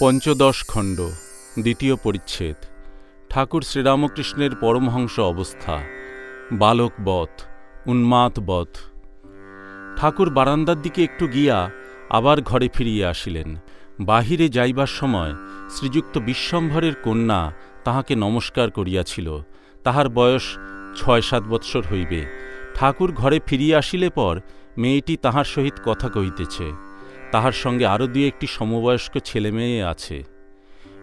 পঞ্চদশ খণ্ড, দ্বিতীয় পরিচ্ছেদ। ঠাকুর শ্রীরামকৃষ্ণের পরমহংস অবস্থা। বালক বধ, উন্মাদ বধ। ঠাকুর বারান্দার দিকে একটু গিয়া আবার ঘরে ফিরিয়া আসিলেন। বাহিরে যাইবার সময় শ্রীযুক্ত বিশ্বম্ভরের কন্যা তাহাকে নমস্কার করিয়াছিল। তাহার বয়স ছয় সাত বৎসর হইবে। ঠাকুর ঘরে ফিরিয়া আসিলে পর মেয়েটি তাহার সহিত কথা কহিতেছে। তাহার সঙ্গে আরও দুই একটি সমবয়স্ক ছেলেমেয়ে আছে।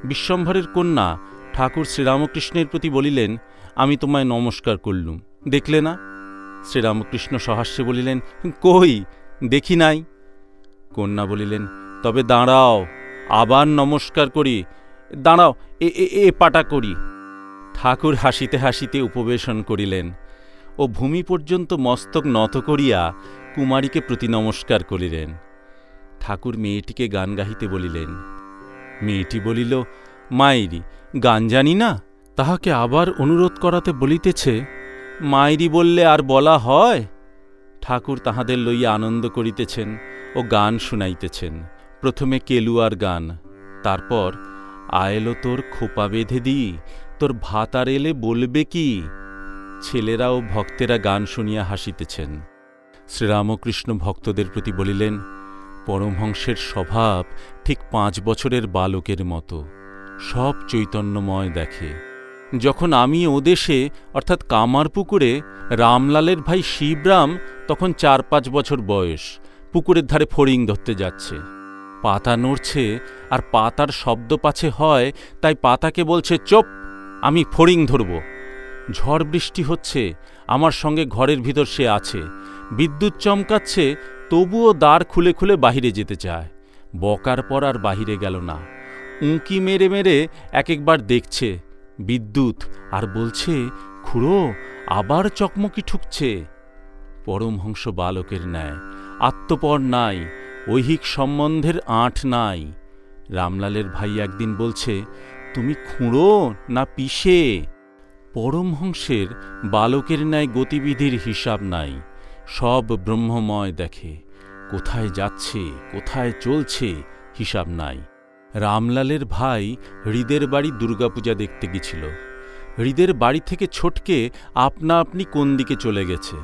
বিশ্বম্ভরের কন্যা ঠাকুর শ্রীরামকৃষ্ণের প্রতি বলিলেন, আমি তোমায় নমস্কার করলুম। দেখলে না? শ্রীরামকৃষ্ণ সহাস্যে বলিলেন, কই? দেখি নাই? কন্যা বলিলেন, তবে দাঁড়াও, আবার নমস্কার করি। দাঁড়াও, এ এ পাটা করি। ঠাকুর হাসিতে হাসিতে উপবেশন করিলেন ও ভূমি পর্যন্ত মস্তক নত করিয়া কুমারীকে প্রতি নমস্কার করিলেন। ঠাকুর মেয়েটিকে গান গাহিতে বলিলেন। মেয়েটি বলিল মায়েরি গান জানি না? তাহাকে আবার অনুরোধ করাতে বলিতেছে। মায়েরি বললে আর বলা হয়? ঠাকুর তাহাদের লইয়া আনন্দ করিতেছেন ও গান শুনাইতেছেন। প্রথমে কেলুয়ার গান, তারপর, আয়েলো তোর খোপা বেঁধে দি, তোর ভাত আর এলে বলবে কি? ছেলেরা ও ভক্তেরা গান শুনিয়া হাসিতেছেন। শ্রীরামকৃষ্ণ ভক্তদের প্রতি বলিলেন পরমহংসের স্বভাব ঠিক পাঁচ বছরের বালকের মতো। সব চৈতন্যময় দেখে। যখন আমি ওদেশে অর্থাৎ কামার পুকুরে রামলালের ভাই শিবরাম তখন চার পাঁচ বছর বয়স, পুকুরের ধারে ফড়িং ধরতে যাচ্ছে। পাতা নড়ছে আর পাতার শব্দ পাছে হয়, তাই পাতাকে বলছে, চোপ, আমি ফড়িং ধরব। ঝড় বৃষ্টি হচ্ছে, আমার সঙ্গে ঘরের ভিতর সে আছে। বিদ্যুৎ চমকাচ্ছে তবুও দ্বার খুলে খুলে বাহিরে যেতে চায়। বকার পর আর বাহিরে গেল না। উঁকি মেরে মেরে এক একবার দেখছে, বিদ্যুৎ, আর বলছে, খুড়ো, আবার চকমকি ঠুকছে। পরমহংস বালকের ন্যায়, আত্মপর নাই, ঐহিক সম্বন্ধের আঁট নাই। রামলালের ভাই একদিন বলছে, তুমি খুঁড়ো না পিসে পরমহংসের বালকের ন্যায় গতিবিধির হিসাব নাই। সব ব্রহ্মময় দেখে, কোথায় যাচ্ছে, কোথায় চলছে, হিসাব নাই। রামলালের ভাই হৃদের বাড়ি দুর্গাপূজা দেখতে গেছিল। হৃদের বাড়ি থেকে ছোটকে আপনা আপনি কোন দিকে চলে গেছে?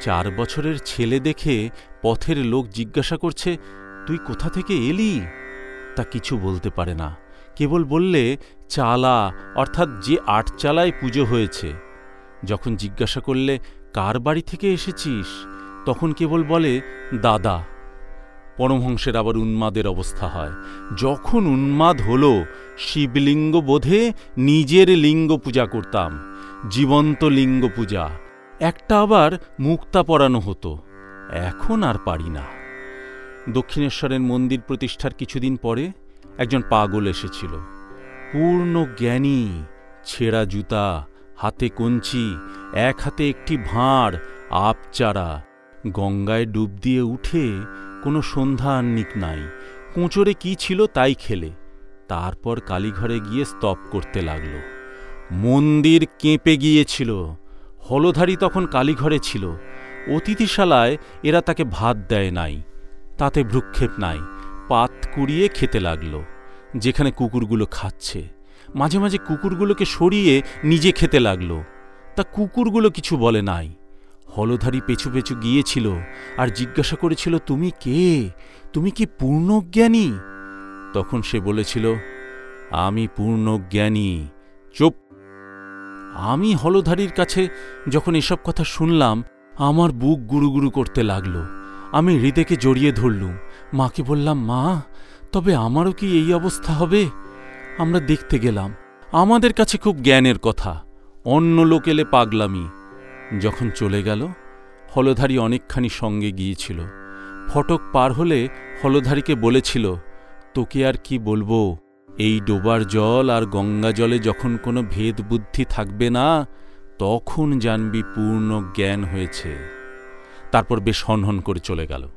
চার বছরের ছেলে দেখে পথের লোক জিজ্ঞাসা করছে, তুই কোথা থেকে এলি? তা কিছু বলতে পারে না। কেবল বললে, চালা, অর্থাৎ যে আটচালায় পুজো হয়েছে। যখন জিজ্ঞাসা করলে কার বাড়ি থেকে এসেছিস? তখন কেবল বলে, দাদা। পরমহংসের আবার উন্মাদের অবস্থা হয়। যখন উন্মাদ হল, শিবলিঙ্গ বোধে নিজের লিঙ্গ পূজা করতাম, জীবন্ত লিঙ্গ পূজা। একটা আবার মুক্তা পরানো হতো। এখন আর পারি না। দক্ষিণেশ্বরের মন্দির প্রতিষ্ঠার কিছুদিন পরে একজন পাগল এসেছিল। পূর্ণ জ্ঞানী, ছেঁড়া জুতা হাতে কঞ্চি, এক হাতে একটি ভাঁড়, আপচারা। গঙ্গায় ডুব দিয়ে উঠে কোনো সন্ধ্যা আন্নিক নাই। কোঁচরে কি ছিল তাই খেলে। তারপর কালীঘরে গিয়ে স্তব করতে লাগল। মন্দির কেঁপে গিয়েছিল। হলধারী তখন কালীঘরে ছিল। অতিথিশালায় এরা তাকে ভাত দেয় নাই। তাতে ভ্রুক্ষেপ নাই। পাত কুড়িয়ে খেতে লাগল, যেখানে কুকুরগুলো খাচ্ছে। মাঝে মাঝে কুকুরগুলোকে সরিয়ে নিজে খেতে লাগল। তা কুকুরগুলো কিছু বলে নাই। হলধারী পেছু পেছু গিয়েছিল আর জিজ্ঞাসা করেছিল, তুমি কে? তুমি কি পূর্ণজ্ঞানী? তখন সে বলেছিল, আমি পূর্ণজ্ঞানী। চুপ। আমি হলধারীর কাছে যখন এসব কথা শুনলাম, আমার বুক গুরুগুরু করতে লাগল। আমি হৃদেকে জড়িয়ে ধরলুম। মাকে বললাম, মা, তবে আমারও কি এই অবস্থা হবে? আমরা দেখতে গেলাম। আমাদের কাছে খুব জ্ঞানের কথা। অন্য লোক এলে পাগলামি। যখন চলে গেল, হলধারী অনেকখানি সঙ্গে গিয়েছিল। ফটক পার হলে হলধারীকে বলেছিল, তোকে আর কি বলব? এই ডোবার জল আর গঙ্গা জলে যখন কোনো ভেদ বুদ্ধি থাকবে না, তখন জানবি পূর্ণ জ্ঞান হয়েছে। তারপর বেশ হনহন করে চলে গেল।